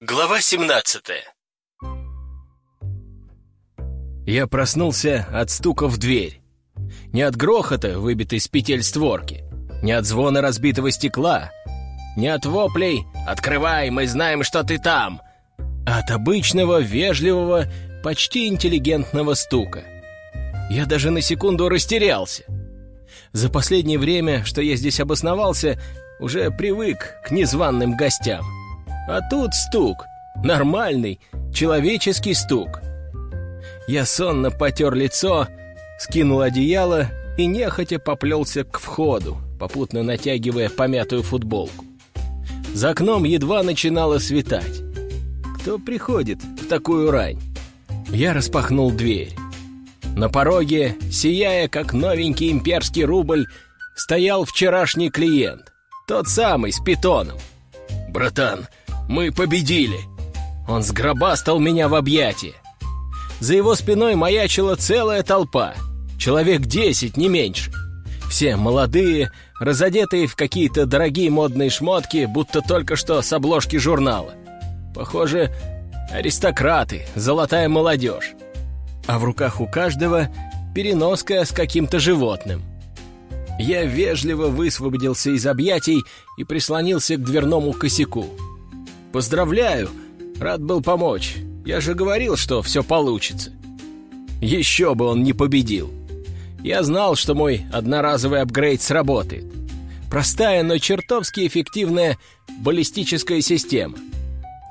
Глава 17 Я проснулся от стука в дверь. Не от грохота, выбитой с петель створки, не от звона разбитого стекла, не от воплей «Открывай, мы знаем, что ты там!», а от обычного, вежливого, почти интеллигентного стука. Я даже на секунду растерялся. За последнее время, что я здесь обосновался, уже привык к незваным гостям. А тут стук. Нормальный, человеческий стук. Я сонно потер лицо, скинул одеяло и нехотя поплелся к входу, попутно натягивая помятую футболку. За окном едва начинало светать. Кто приходит в такую рань? Я распахнул дверь. На пороге, сияя как новенький имперский рубль, стоял вчерашний клиент. Тот самый, с питоном. «Братан, мы победили!» Он сгробастал меня в объятия. За его спиной маячила целая толпа. Человек десять, не меньше. Все молодые, разодетые в какие-то дорогие модные шмотки, будто только что с обложки журнала. Похоже, аристократы, золотая молодежь. А в руках у каждого переноска с каким-то животным. Я вежливо высвободился из объятий и прислонился к дверному косяку. «Поздравляю! Рад был помочь. Я же говорил, что все получится». Еще бы он не победил. Я знал, что мой одноразовый апгрейд сработает. Простая, но чертовски эффективная баллистическая система.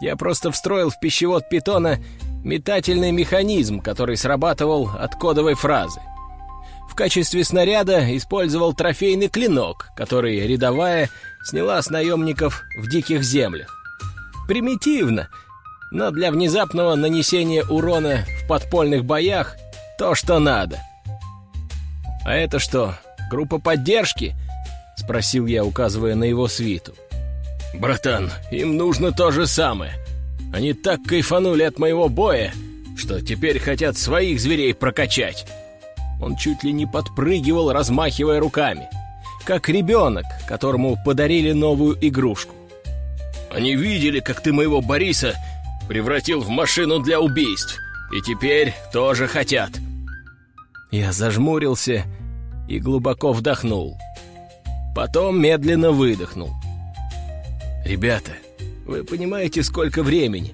Я просто встроил в пищевод питона метательный механизм, который срабатывал от кодовой фразы. В качестве снаряда использовал трофейный клинок, который рядовая сняла с наемников в диких землях. Примитивно, но для внезапного нанесения урона в подпольных боях то, что надо. «А это что, группа поддержки?» — спросил я, указывая на его свиту. «Братан, им нужно то же самое. Они так кайфанули от моего боя, что теперь хотят своих зверей прокачать». Он чуть ли не подпрыгивал, размахивая руками, как ребенок, которому подарили новую игрушку. «Они видели, как ты моего Бориса превратил в машину для убийств, и теперь тоже хотят». Я зажмурился и глубоко вдохнул. Потом медленно выдохнул. «Ребята, вы понимаете, сколько времени?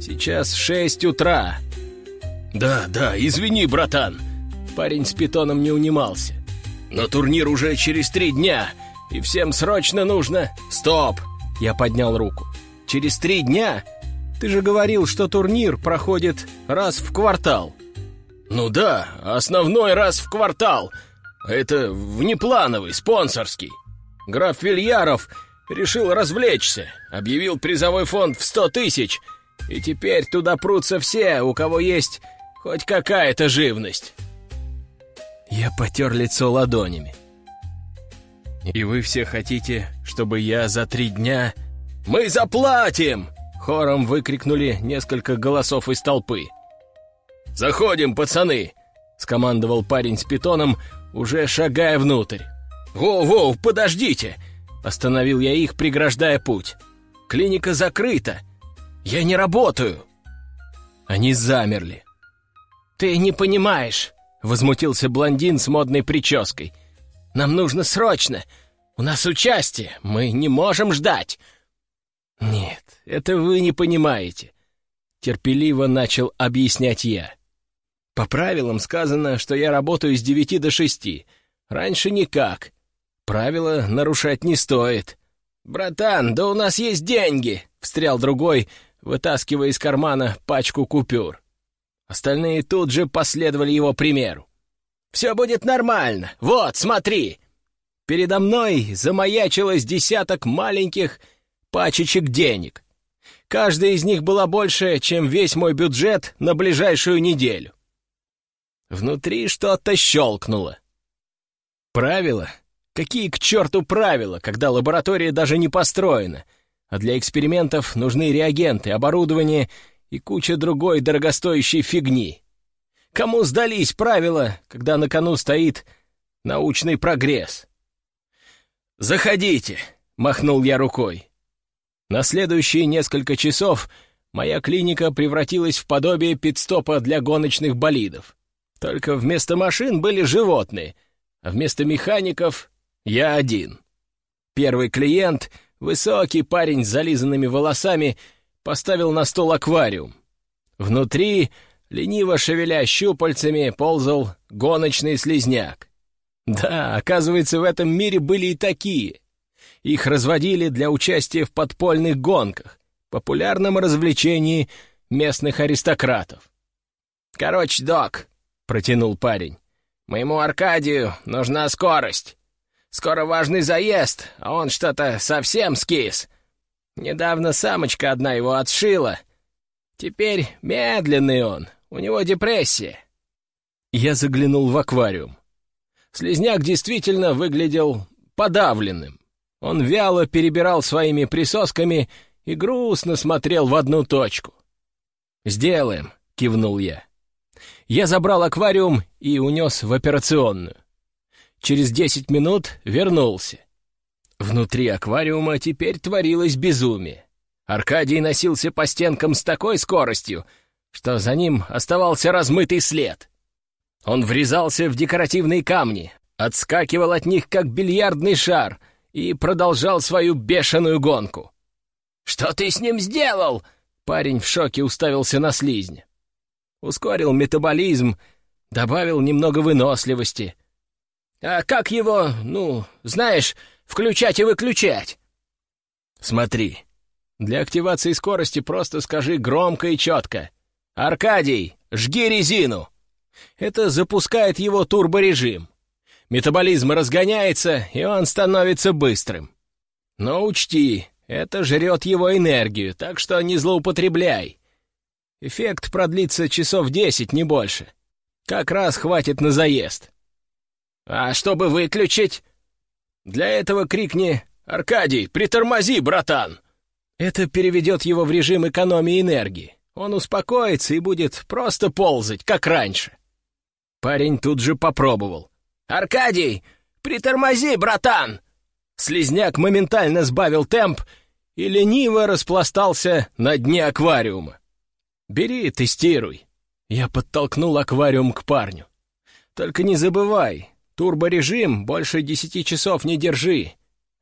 Сейчас шесть утра». «Да, да, извини, братан», Парень с питоном не унимался. «Но турнир уже через три дня, и всем срочно нужно...» «Стоп!» — я поднял руку. «Через три дня? Ты же говорил, что турнир проходит раз в квартал». «Ну да, основной раз в квартал. Это внеплановый, спонсорский. Граф Вильяров решил развлечься, объявил призовой фонд в сто тысяч, и теперь туда прутся все, у кого есть хоть какая-то живность». Я потер лицо ладонями. «И вы все хотите, чтобы я за три дня...» «Мы заплатим!» — хором выкрикнули несколько голосов из толпы. «Заходим, пацаны!» — скомандовал парень с питоном, уже шагая внутрь. «Воу-воу, подождите!» — остановил я их, преграждая путь. «Клиника закрыта! Я не работаю!» Они замерли. «Ты не понимаешь!» Возмутился блондин с модной прической. «Нам нужно срочно! У нас участие! Мы не можем ждать!» «Нет, это вы не понимаете», — терпеливо начал объяснять я. «По правилам сказано, что я работаю с девяти до шести. Раньше никак. Правила нарушать не стоит». «Братан, да у нас есть деньги!» — встрял другой, вытаскивая из кармана пачку купюр. Остальные тут же последовали его примеру. «Все будет нормально! Вот, смотри!» Передо мной замаячилось десяток маленьких пачечек денег. Каждая из них была больше, чем весь мой бюджет на ближайшую неделю. Внутри что-то щелкнуло. Правила? Какие к черту правила, когда лаборатория даже не построена, а для экспериментов нужны реагенты, оборудование и куча другой дорогостоящей фигни. Кому сдались правила, когда на кону стоит научный прогресс? «Заходите!» — махнул я рукой. На следующие несколько часов моя клиника превратилась в подобие пидстопа для гоночных болидов. Только вместо машин были животные, а вместо механиков — я один. Первый клиент, высокий парень с зализанными волосами, поставил на стол аквариум. Внутри, лениво шевеля щупальцами, ползал гоночный слизняк. Да, оказывается, в этом мире были и такие. Их разводили для участия в подпольных гонках, популярном развлечении местных аристократов. «Короче, док», — протянул парень, — «моему Аркадию нужна скорость. Скоро важный заезд, а он что-то совсем скис. Недавно самочка одна его отшила. Теперь медленный он, у него депрессия». Я заглянул в аквариум. Слизняк действительно выглядел подавленным. Он вяло перебирал своими присосками и грустно смотрел в одну точку. «Сделаем», — кивнул я. Я забрал аквариум и унес в операционную. Через десять минут вернулся. Внутри аквариума теперь творилось безумие. Аркадий носился по стенкам с такой скоростью, что за ним оставался размытый след. Он врезался в декоративные камни, отскакивал от них, как бильярдный шар, и продолжал свою бешеную гонку. «Что ты с ним сделал?» Парень в шоке уставился на слизня. Ускорил метаболизм, добавил немного выносливости. «А как его, ну, знаешь, включать и выключать?» «Смотри, для активации скорости просто скажи громко и четко. «Аркадий, жги резину!» Это запускает его турборежим. Метаболизм разгоняется, и он становится быстрым. Но учти, это жрет его энергию, так что не злоупотребляй. Эффект продлится часов десять, не больше. Как раз хватит на заезд. А чтобы выключить? Для этого крикни «Аркадий, притормози, братан!» Это переведет его в режим экономии энергии. Он успокоится и будет просто ползать, как раньше. Парень тут же попробовал. «Аркадий, притормози, братан!» Слизняк моментально сбавил темп и лениво распластался на дне аквариума. «Бери, тестируй». Я подтолкнул аквариум к парню. «Только не забывай, турборежим больше десяти часов не держи,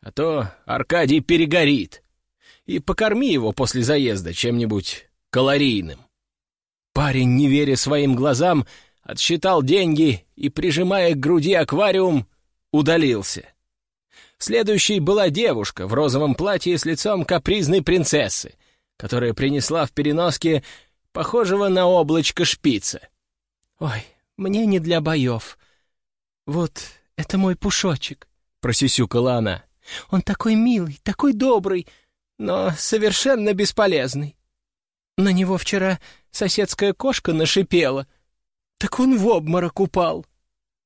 а то Аркадий перегорит. И покорми его после заезда чем-нибудь калорийным». Парень, не веря своим глазам, отсчитал деньги и, прижимая к груди аквариум, удалился. Следующей была девушка в розовом платье с лицом капризной принцессы, которая принесла в переноске похожего на облачко шпица. «Ой, мне не для боев. Вот это мой пушочек», — просисюкала она. «Он такой милый, такой добрый, но совершенно бесполезный. На него вчера соседская кошка нашипела — так он в обморок упал.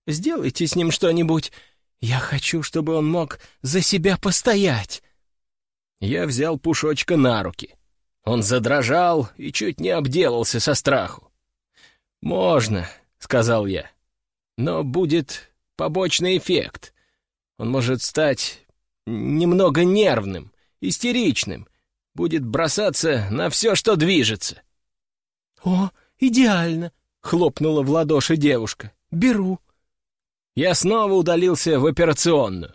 Сделайте с ним что-нибудь. Я хочу, чтобы он мог за себя постоять. Я взял Пушочка на руки. Он задрожал и чуть не обделался со страху. «Можно», — сказал я, — «но будет побочный эффект. Он может стать немного нервным, истеричным, будет бросаться на все, что движется». «О, идеально!» Хлопнула в ладоши девушка. «Беру». Я снова удалился в операционную.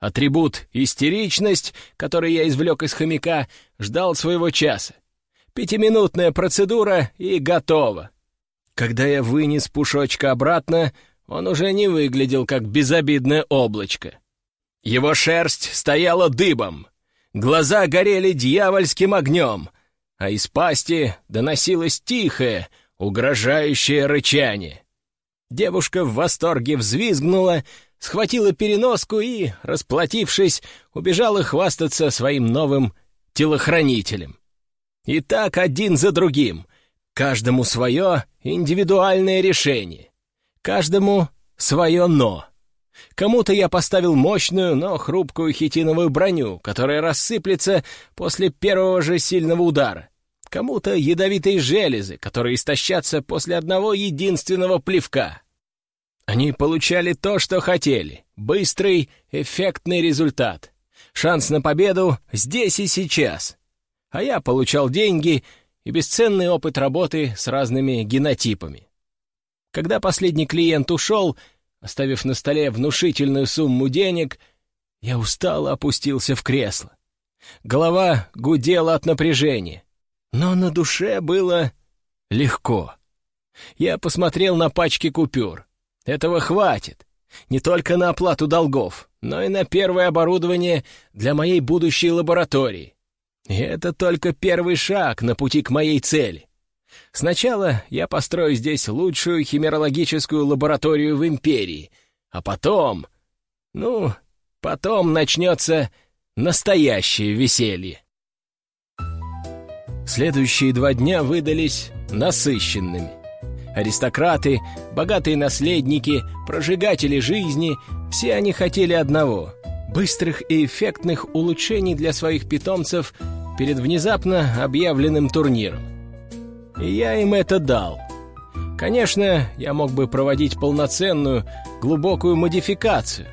Атрибут «истеричность», который я извлек из хомяка, ждал своего часа. Пятиминутная процедура и готово. Когда я вынес пушочка обратно, он уже не выглядел как безобидное облачко. Его шерсть стояла дыбом, глаза горели дьявольским огнем, а из пасти доносилось тихое, угрожающее рычание. Девушка в восторге взвизгнула, схватила переноску и, расплатившись, убежала хвастаться своим новым телохранителем. И так один за другим, каждому свое индивидуальное решение, каждому свое «но». Кому-то я поставил мощную, но хрупкую хитиновую броню, которая рассыплется после первого же сильного удара кому-то ядовитые железы, которые истощатся после одного единственного плевка. Они получали то, что хотели — быстрый, эффектный результат. Шанс на победу здесь и сейчас. а я получал деньги и бесценный опыт работы с разными генотипами. Когда последний клиент ушел, оставив на столе внушительную сумму денег, я устало опустился в кресло. Голова гудела от напряжения, но на душе было легко. Я посмотрел на пачки купюр. Этого хватит. Не только на оплату долгов, но и на первое оборудование для моей будущей лаборатории. И это только первый шаг на пути к моей цели. Сначала я построю здесь лучшую химерологическую лабораторию в Империи, а потом... Ну, потом начнется настоящее веселье. Следующие два дня выдались насыщенными. Аристократы, богатые наследники, прожигатели жизни — все они хотели одного — быстрых и эффектных улучшений для своих питомцев перед внезапно объявленным турниром. И я им это дал. Конечно, я мог бы проводить полноценную, глубокую модификацию,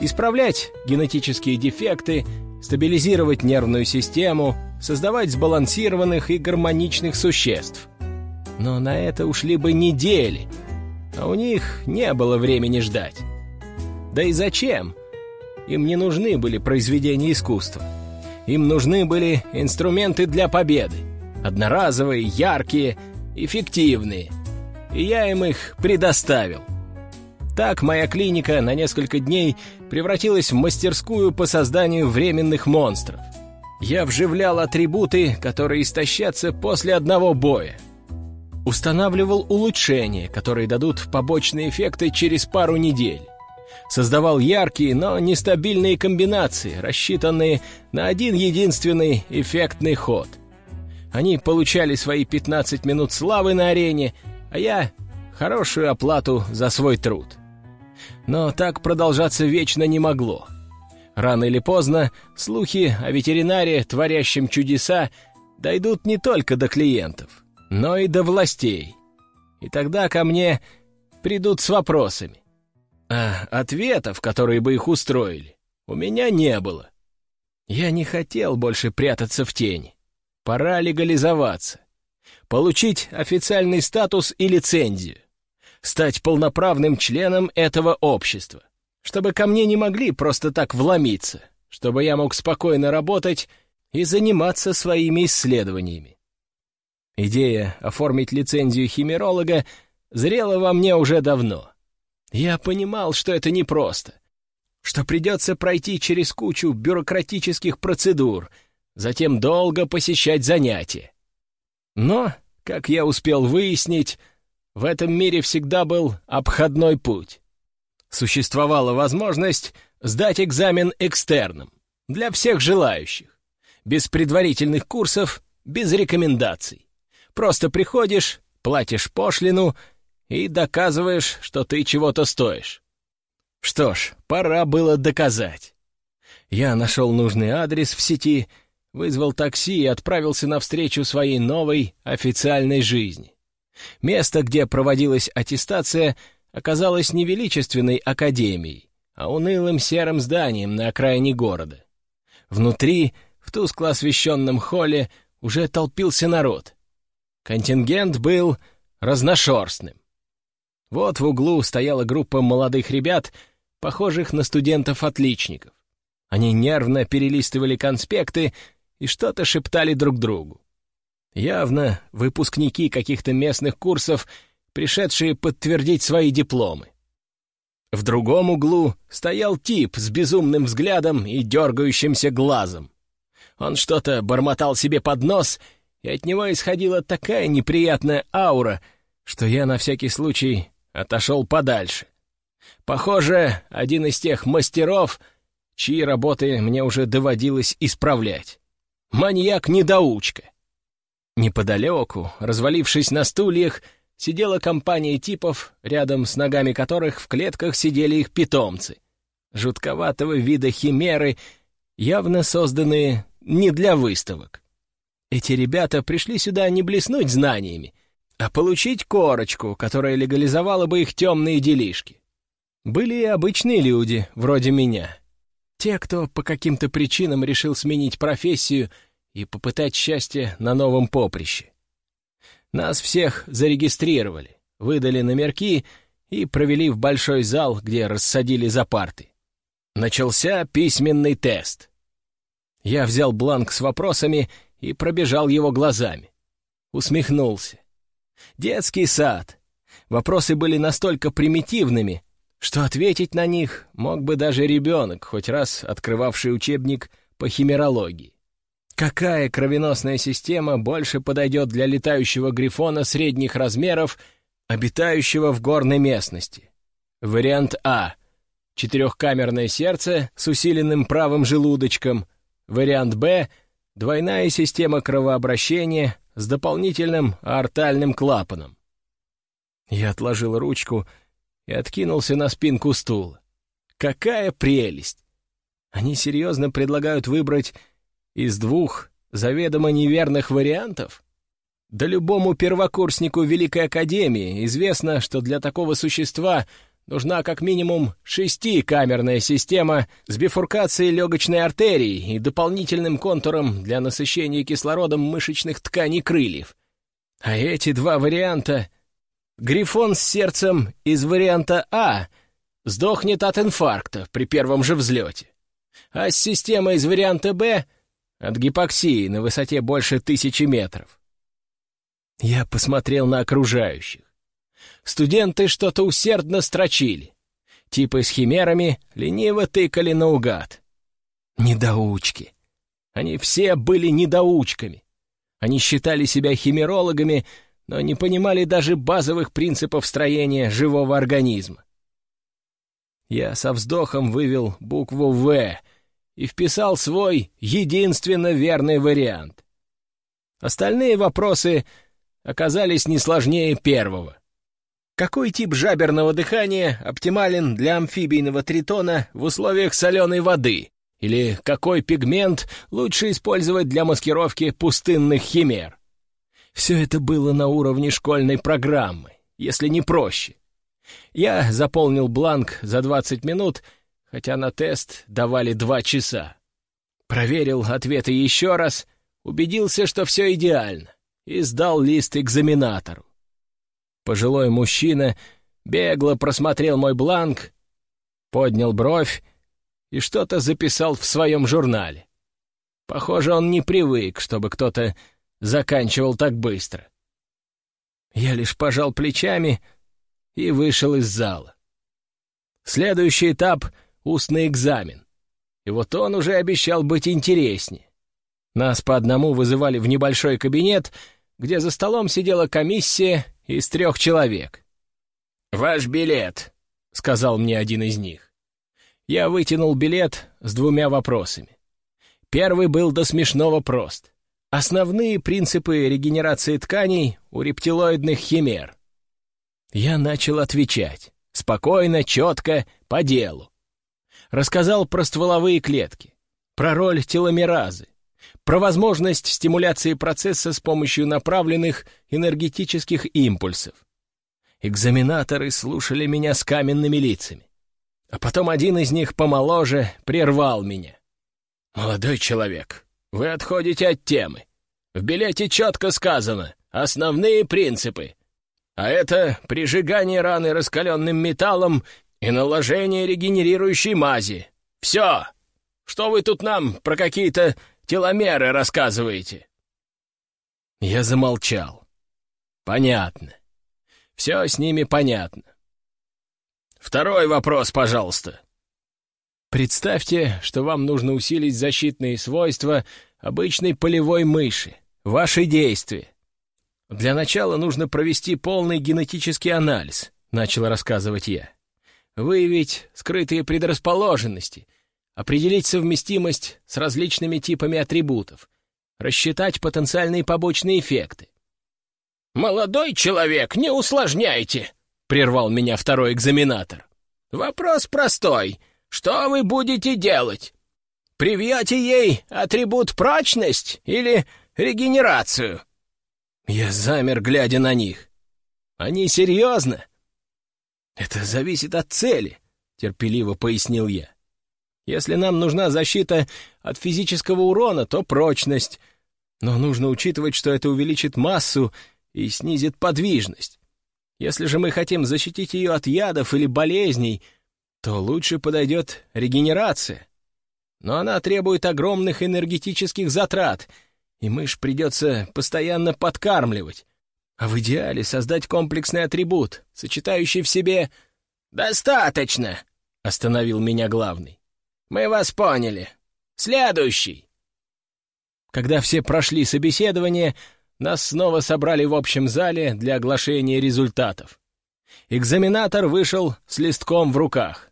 исправлять генетические дефекты, стабилизировать нервную систему, создавать сбалансированных и гармоничных существ — но на это ушли бы недели, а у них не было времени ждать. Да и зачем? Им не нужны были произведения искусства. Им нужны были инструменты для победы. Одноразовые, яркие, эффективные. И я им их предоставил. Так моя клиника на несколько дней превратилась в мастерскую по созданию временных монстров. Я вживлял атрибуты, которые истощатся после одного боя устанавливал улучшения, которые дадут побочные эффекты через пару недель. Создавал яркие, но нестабильные комбинации, рассчитанные на один единственный эффектный ход. Они получали свои 15 минут славы на арене, а я — хорошую оплату за свой труд. Но так продолжаться вечно не могло. Рано или поздно слухи о ветеринаре, творящем чудеса, дойдут не только до клиентов — но и до властей. И тогда ко мне придут с вопросами. А ответов, которые бы их устроили, у меня не было. Я не хотел больше прятаться в тени. Пора легализоваться. Получить официальный статус и лицензию. Стать полноправным членом этого общества. Чтобы ко мне не могли просто так вломиться. Чтобы я мог спокойно работать и заниматься своими исследованиями. Идея оформить лицензию химеролога зрела во мне уже давно. Я понимал, что это непросто, что придется пройти через кучу бюрократических процедур, затем долго посещать занятия. Но, как я успел выяснить, в этом мире всегда был обходной путь. Существовала возможность сдать экзамен экстерном для всех желающих, без предварительных курсов, без рекомендаций. Просто приходишь, платишь пошлину и доказываешь, что ты чего-то стоишь. Что ж, пора было доказать. Я нашел нужный адрес в сети, вызвал такси и отправился навстречу своей новой официальной жизни. Место, где проводилась аттестация, оказалось не величественной академией, а унылым серым зданием на окраине города. Внутри, в тускло освещенном холле, уже толпился народ. Контингент был разношерстным. Вот в углу стояла группа молодых ребят, похожих на студентов-отличников. Они нервно перелистывали конспекты и что-то шептали друг другу. Явно выпускники каких-то местных курсов, пришедшие подтвердить свои дипломы. В другом углу стоял тип с безумным взглядом и дергающимся глазом. Он что-то бормотал себе под нос и от него исходила такая неприятная аура, что я на всякий случай отошел подальше. Похоже, один из тех мастеров, чьи работы мне уже доводилось исправлять. Маньяк-недоучка. Неподалеку, развалившись на стульях, сидела компания типов, рядом с ногами которых в клетках сидели их питомцы. Жутковатого вида химеры, явно созданные не для выставок. Эти ребята пришли сюда не блеснуть знаниями, а получить корочку, которая легализовала бы их темные делишки. Были и обычные люди, вроде меня. Те, кто по каким-то причинам решил сменить профессию и попытать счастье на новом поприще. Нас всех зарегистрировали, выдали номерки и провели в большой зал, где рассадили за парты. Начался письменный тест. Я взял бланк с вопросами и пробежал его глазами. Усмехнулся. Детский сад. Вопросы были настолько примитивными, что ответить на них мог бы даже ребенок, хоть раз открывавший учебник по химерологии. Какая кровеносная система больше подойдет для летающего грифона средних размеров, обитающего в горной местности? Вариант А. Четырехкамерное сердце с усиленным правым желудочком. Вариант Б. Двойная система кровообращения с дополнительным аортальным клапаном. Я отложил ручку и откинулся на спинку стула. Какая прелесть! Они серьезно предлагают выбрать из двух заведомо неверных вариантов? Да любому первокурснику Великой Академии известно, что для такого существа нужна как минимум шестикамерная система с бифуркацией легочной артерии и дополнительным контуром для насыщения кислородом мышечных тканей крыльев. А эти два варианта... Грифон с сердцем из варианта А сдохнет от инфаркта при первом же взлете, а с системой из варианта Б от гипоксии на высоте больше тысячи метров. Я посмотрел на окружающих. Студенты что-то усердно строчили. Типы с химерами лениво тыкали наугад. Недоучки. Они все были недоучками. Они считали себя химерологами, но не понимали даже базовых принципов строения живого организма. Я со вздохом вывел букву «В», и вписал свой единственно верный вариант. Остальные вопросы оказались не сложнее первого. Какой тип жаберного дыхания оптимален для амфибийного тритона в условиях соленой воды? Или какой пигмент лучше использовать для маскировки пустынных химер? Все это было на уровне школьной программы, если не проще. Я заполнил бланк за 20 минут хотя на тест давали два часа. Проверил ответы еще раз, убедился, что все идеально, и сдал лист экзаменатору. Пожилой мужчина бегло просмотрел мой бланк, поднял бровь и что-то записал в своем журнале. Похоже, он не привык, чтобы кто-то заканчивал так быстро. Я лишь пожал плечами и вышел из зала. Следующий этап — устный экзамен. И вот он уже обещал быть интереснее. Нас по одному вызывали в небольшой кабинет, где за столом сидела комиссия из трех человек. «Ваш билет», — сказал мне один из них. Я вытянул билет с двумя вопросами. Первый был до смешного прост. Основные принципы регенерации тканей у рептилоидных химер. Я начал отвечать. Спокойно, четко, по делу рассказал про стволовые клетки, про роль теломеразы, про возможность стимуляции процесса с помощью направленных энергетических импульсов. Экзаменаторы слушали меня с каменными лицами. А потом один из них помоложе прервал меня. «Молодой человек, вы отходите от темы. В билете четко сказано «основные принципы». А это прижигание раны раскаленным металлом и наложение регенерирующей мази. Все! Что вы тут нам про какие-то теломеры рассказываете?» Я замолчал. «Понятно. Все с ними понятно. Второй вопрос, пожалуйста. Представьте, что вам нужно усилить защитные свойства обычной полевой мыши. Ваши действия. Для начала нужно провести полный генетический анализ, начал рассказывать я выявить скрытые предрасположенности, определить совместимость с различными типами атрибутов, рассчитать потенциальные побочные эффекты. «Молодой человек, не усложняйте!» — прервал меня второй экзаменатор. «Вопрос простой. Что вы будете делать? Привьете ей атрибут прочность или регенерацию?» Я замер, глядя на них. «Они серьезно?» «Это зависит от цели», — терпеливо пояснил я. «Если нам нужна защита от физического урона, то прочность, Но нужно учитывать, что это увеличит массу и снизит подвижность. Если же мы хотим защитить ее от ядов или болезней, то лучше подойдет регенерация. Но она требует огромных энергетических затрат, и мышь придется постоянно подкармливать. А в идеале создать комплексный атрибут, сочетающий в себе... «Достаточно!» — остановил меня главный. «Мы вас поняли. Следующий!» Когда все прошли собеседование, нас снова собрали в общем зале для оглашения результатов. Экзаменатор вышел с листком в руках.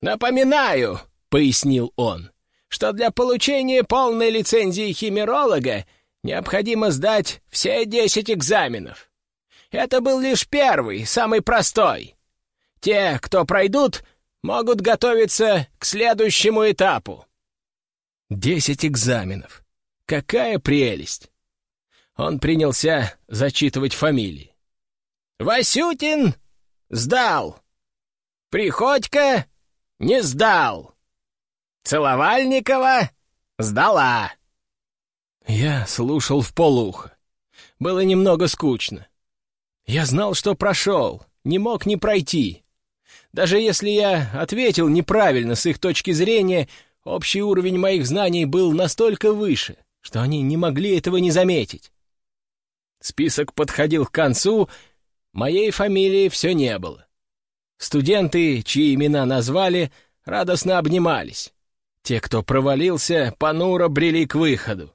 «Напоминаю», — пояснил он, «что для получения полной лицензии химеролога необходимо сдать все десять экзаменов. Это был лишь первый, самый простой. Те, кто пройдут, могут готовиться к следующему этапу». Десять экзаменов. Какая прелесть! Он принялся зачитывать фамилии. «Васютин сдал. Приходько не сдал. Целовальникова сдала». Я слушал в полухо. Было немного скучно. Я знал, что прошел, не мог не пройти. Даже если я ответил неправильно с их точки зрения, общий уровень моих знаний был настолько выше, что они не могли этого не заметить. Список подходил к концу, моей фамилии все не было. Студенты, чьи имена назвали, радостно обнимались. Те, кто провалился, понуро брели к выходу.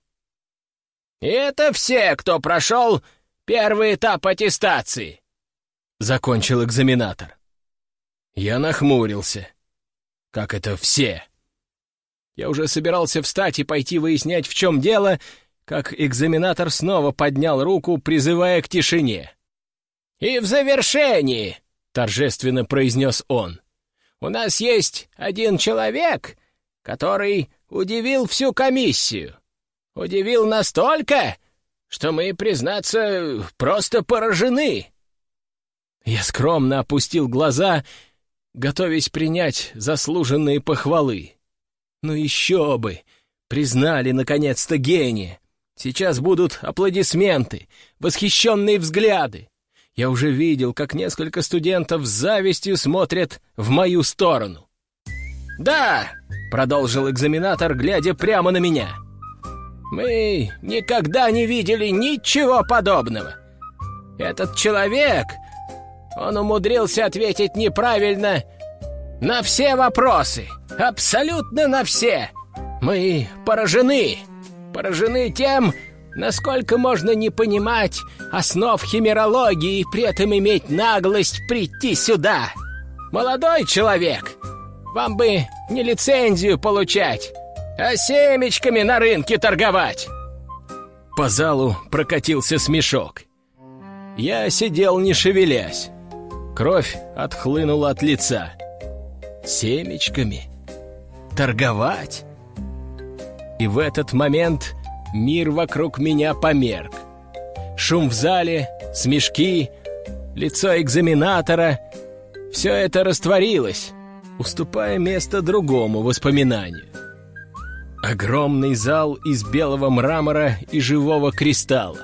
«И это все, кто прошел первый этап аттестации», — закончил экзаменатор. Я нахмурился. «Как это все?» Я уже собирался встать и пойти выяснять, в чем дело, как экзаменатор снова поднял руку, призывая к тишине. «И в завершении», — торжественно произнес он, — «у нас есть один человек, который удивил всю комиссию. Удивил настолько, что мы, признаться, просто поражены». Я скромно опустил глаза, готовясь принять заслуженные похвалы. Ну еще бы! Признали, наконец-то, гения! Сейчас будут аплодисменты, восхищенные взгляды. Я уже видел, как несколько студентов с завистью смотрят в мою сторону. «Да!» — продолжил экзаменатор, глядя прямо на меня. «Мы никогда не видели ничего подобного. Этот человек, он умудрился ответить неправильно на все вопросы, абсолютно на все. Мы поражены!» поражены тем, насколько можно не понимать основ химерологии и при этом иметь наглость прийти сюда. Молодой человек, вам бы не лицензию получать, а семечками на рынке торговать. По залу прокатился смешок. Я сидел, не шевелясь. Кровь отхлынула от лица. Семечками? Торговать? И в этот момент мир вокруг меня померк. Шум в зале, смешки, лицо экзаменатора — все это растворилось, уступая место другому воспоминанию. Огромный зал из белого мрамора и живого кристалла.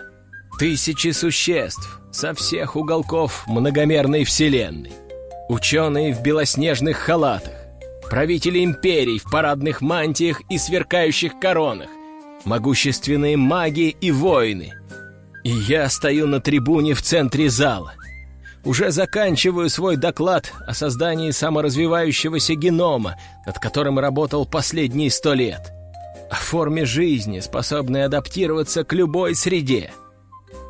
Тысячи существ со всех уголков многомерной вселенной. Ученые в белоснежных халатах правители империй в парадных мантиях и сверкающих коронах, могущественные маги и воины. И я стою на трибуне в центре зала. Уже заканчиваю свой доклад о создании саморазвивающегося генома, над которым работал последние сто лет. О форме жизни, способной адаптироваться к любой среде.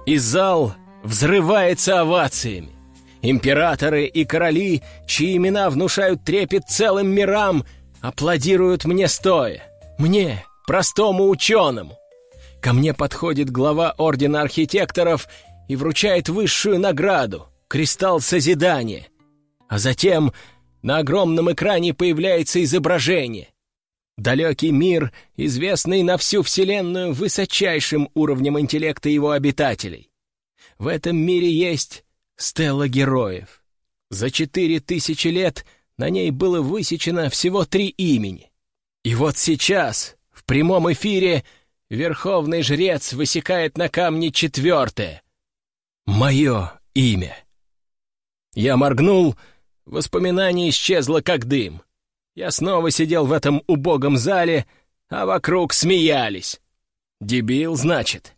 И зал взрывается овациями. Императоры и короли, чьи имена внушают трепет целым мирам, аплодируют мне стоя. Мне, простому ученому. Ко мне подходит глава Ордена Архитекторов и вручает высшую награду — Кристалл Созидания. А затем на огромном экране появляется изображение. Далекий мир, известный на всю Вселенную высочайшим уровнем интеллекта его обитателей. В этом мире есть стелла героев. За четыре тысячи лет на ней было высечено всего три имени. И вот сейчас, в прямом эфире, верховный жрец высекает на камне четвертое. Мое имя. Я моргнул, воспоминание исчезло как дым. Я снова сидел в этом убогом зале, а вокруг смеялись. Дебил, значит.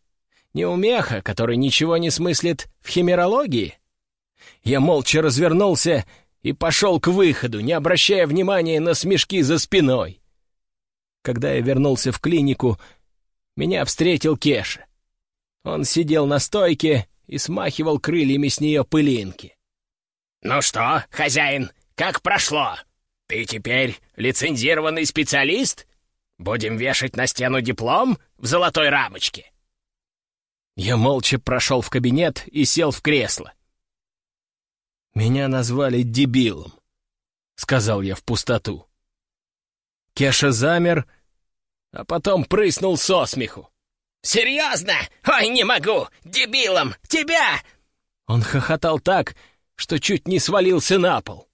Неумеха, который ничего не смыслит в химерологии. Я молча развернулся и пошел к выходу, не обращая внимания на смешки за спиной. Когда я вернулся в клинику, меня встретил Кеша. Он сидел на стойке и смахивал крыльями с нее пылинки. «Ну что, хозяин, как прошло? Ты теперь лицензированный специалист? Будем вешать на стену диплом в золотой рамочке?» Я молча прошел в кабинет и сел в кресло. «Меня назвали дебилом», — сказал я в пустоту. Кеша замер, а потом прыснул со смеху. «Серьезно? Ой, не могу! Дебилом! Тебя!» Он хохотал так, что чуть не свалился на пол.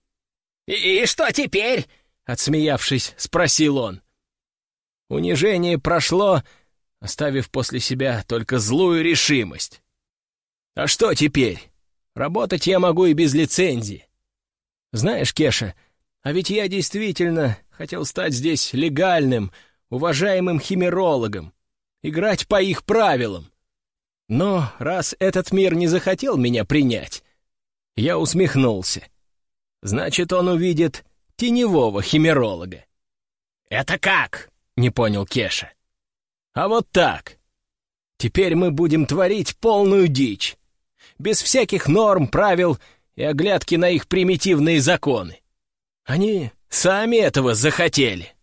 «И, что теперь?» — отсмеявшись, спросил он. Унижение прошло, оставив после себя только злую решимость. А что теперь? Работать я могу и без лицензии. Знаешь, Кеша, а ведь я действительно хотел стать здесь легальным, уважаемым химерологом, играть по их правилам. Но раз этот мир не захотел меня принять, я усмехнулся. Значит, он увидит теневого химеролога. «Это как?» — не понял Кеша. А вот так. Теперь мы будем творить полную дичь. Без всяких норм, правил и оглядки на их примитивные законы. Они сами этого захотели.